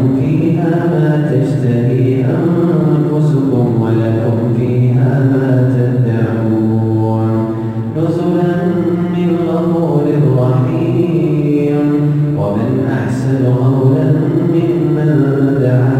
ولكم فيها ما تشتهي أنفسكم ولكم فيها ما تدعون. نزلا من غفور رحيم. ومن أحسن قولا ممن دعا